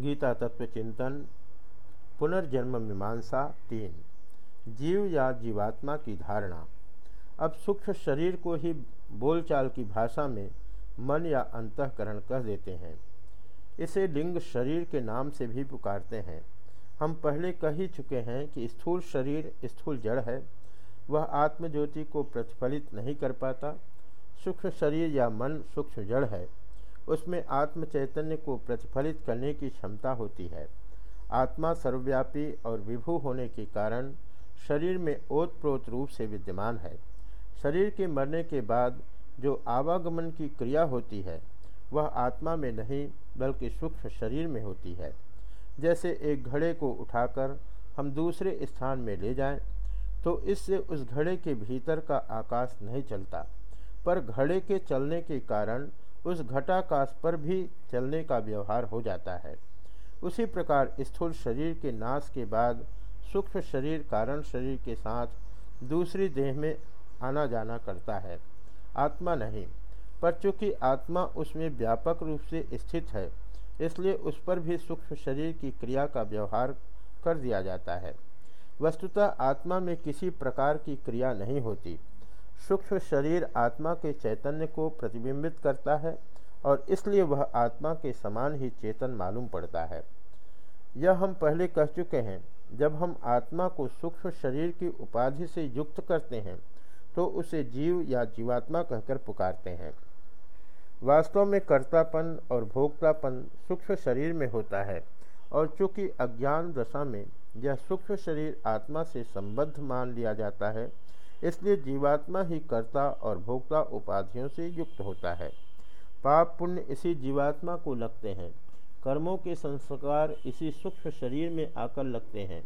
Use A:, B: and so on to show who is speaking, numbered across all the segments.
A: गीता तत्व चिंतन, पुनर्जन्म मीमांसा तीन, जीव या जीवात्मा की धारणा। अब सूक्ष्म शरीर को ही बोलचाल की भाषा में मन या अंतकरण कह देते हैं। इसे लिंग शरीर के नाम से भी पुकारते हैं। हम पहले कह ही चुके हैं कि स्थूल शरीर, स्थूल जड़ है। वह आत्मज्योति को प्रतिफलित नहीं कर पाता। सूक्ष्म शरीर या मन सूक्ष्म जड़ है। उसमें आत्म चैतन्य को प्रतिफलित करने की क्षमता होती है। आत्मा सर्वव्यापी और विभू होने के कारण शरीर में ओतप्रोत रूप से विद्यमान है। शरीर के मरने के बाद जो आवागमन की क्रिया होती है वह आत्मा में नहीं बल्कि सूक्ष्म शरीर में होती है। जैसे एक घड़े को उठाकर हम दूसरे स्थान में ले जाएँ, तो इससे उस घड़े के भीतर का आकाश नहीं चलता। पर घड़े के चलने के कारण उस घटाकाश पर भी चलने का व्यवहार हो जाता है। उसी प्रकार स्थूल शरीर के नाश के बाद सूक्ष्म शरीर कारण शरीर के साथ दूसरी देह में आना जाना करता है। आत्मा नहीं, पर चूँकि आत्मा उसमें व्यापक रूप से स्थित है, इसलिए उस पर भी सूक्ष्म शरीर की क्रिया का व्यवहार कर दिया जाता है। वस्तुतः आत्मा में किसी प्रकार की क्रिया नहीं होती। सूक्ष्म शरीर आत्मा के चैतन्य को प्रतिबिंबित करता है और इसलिए वह आत्मा के समान ही चेतन मालूम पड़ता है। यह हम पहले कह चुके हैं, जब हम आत्मा को सूक्ष्म शरीर की उपाधि से युक्त करते हैं तो उसे जीव या जीवात्मा कहकर पुकारते हैं। वास्तव में कर्तापन और भोक्तापन सूक्ष्म शरीर में होता है और चूँकि अज्ञान दशा में यह सूक्ष्म शरीर आत्मा से संबद्ध मान लिया जाता है इसलिए जीवात्मा ही कर्ता और भोक्ता उपाधियों से युक्त होता है। पाप पुण्य इसी जीवात्मा को लगते हैं। कर्मों के संस्कार इसी सूक्ष्म शरीर में आकर लगते हैं।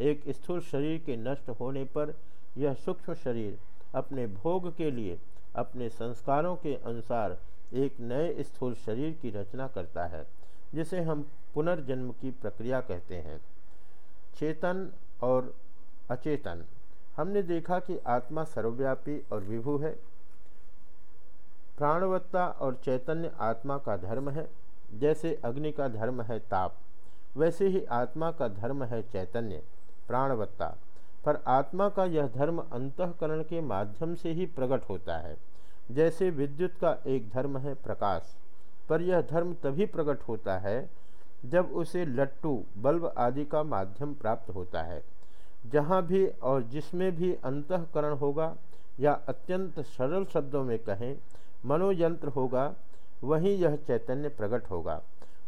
A: एक स्थूल शरीर के नष्ट होने पर यह सूक्ष्म शरीर अपने भोग के लिए, अपने संस्कारों के अनुसार एक नए स्थूल शरीर की रचना करता है, जिसे हम पुनर्जन्म की प्रक्रिया कहते हैं। चेतन और अचेतन। हमने देखा कि आत्मा सर्वव्यापी और विभु है। प्राणवत्ता और चैतन्य आत्मा का धर्म है। जैसे अग्नि का धर्म है ताप, वैसे ही आत्मा का धर्म है चैतन्य, प्राणवत्ता। पर आत्मा का यह धर्म अंतकरण के माध्यम से ही प्रकट होता है। जैसे विद्युत का एक धर्म है प्रकाश, पर यह धर्म तभी प्रकट होता है जब उसे लट्टू, बल्ब आदि का माध्यम प्राप्त होता है। जहाँ भी और जिसमें भी अंतकरण होगा या अत्यंत सरल शब्दों में कहें, मनोयंत्र होगा, वहीं यह चैतन्य प्रकट होगा,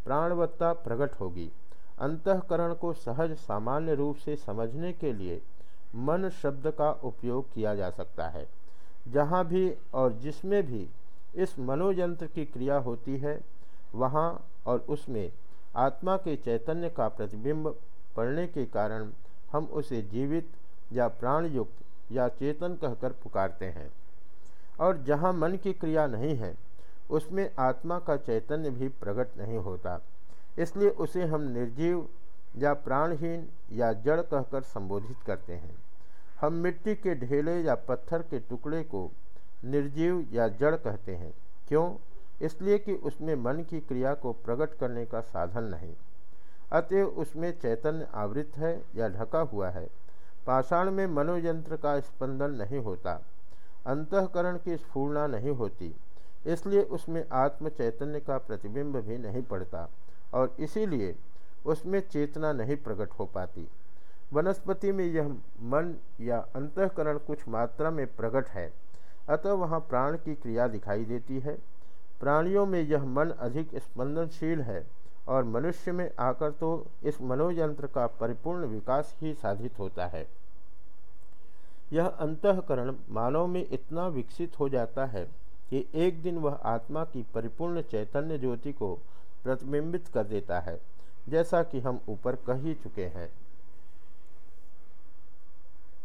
A: प्राणवत्ता प्रकट होगी। अंतकरण को सहज सामान्य रूप से समझने के लिए मन शब्द का उपयोग किया जा सकता है। जहाँ भी और जिसमें भी इस मनोयंत्र की क्रिया होती है, वहाँ और उसमें आत्मा के चैतन्य का प्रतिबिंब पड़ने के कारण हम उसे जीवित या प्राणयुक्त या चेतन कहकर पुकारते हैं। और जहाँ मन की क्रिया नहीं है, उसमें आत्मा का चैतन्य भी प्रकट नहीं होता। इसलिए उसे हम निर्जीव या प्राणहीन या जड़ कहकर संबोधित करते हैं। हम मिट्टी के ढेले या पत्थर के टुकड़े को निर्जीव या जड़ कहते हैं। क्यों? इसलिए कि उसमें मन की क्रिया को प्रकट करने का साधन नहीं। अतएव उसमें चैतन्य आवृत है या ढका हुआ है। पाषाण में मनोयंत्र का स्पंदन नहीं होता। अंतकरण की स्फूर्णा नहीं होती। इसलिए उसमें आत्म चैतन्य का प्रतिबिंब भी नहीं पड़ता और इसीलिए उसमें चेतना नहीं प्रकट हो पाती। वनस्पति में यह मन या अंतकरण कुछ मात्रा में प्रकट है। अतः वहाँ प्राण की क्रिया दिखाई देती है। प्राणियों में यह मन अधिक स्पंदनशील है। और मनुष्य में आकर तो इस मनोयंत्र का परिपूर्ण विकास ही साधित होता है। यह अंतकरण मानव में इतना विकसित हो जाता है कि एक दिन वह आत्मा की परिपूर्ण चैतन्य ज्योति को प्रतिबिंबित कर देता है, जैसा कि हम ऊपर कह ही चुके हैं।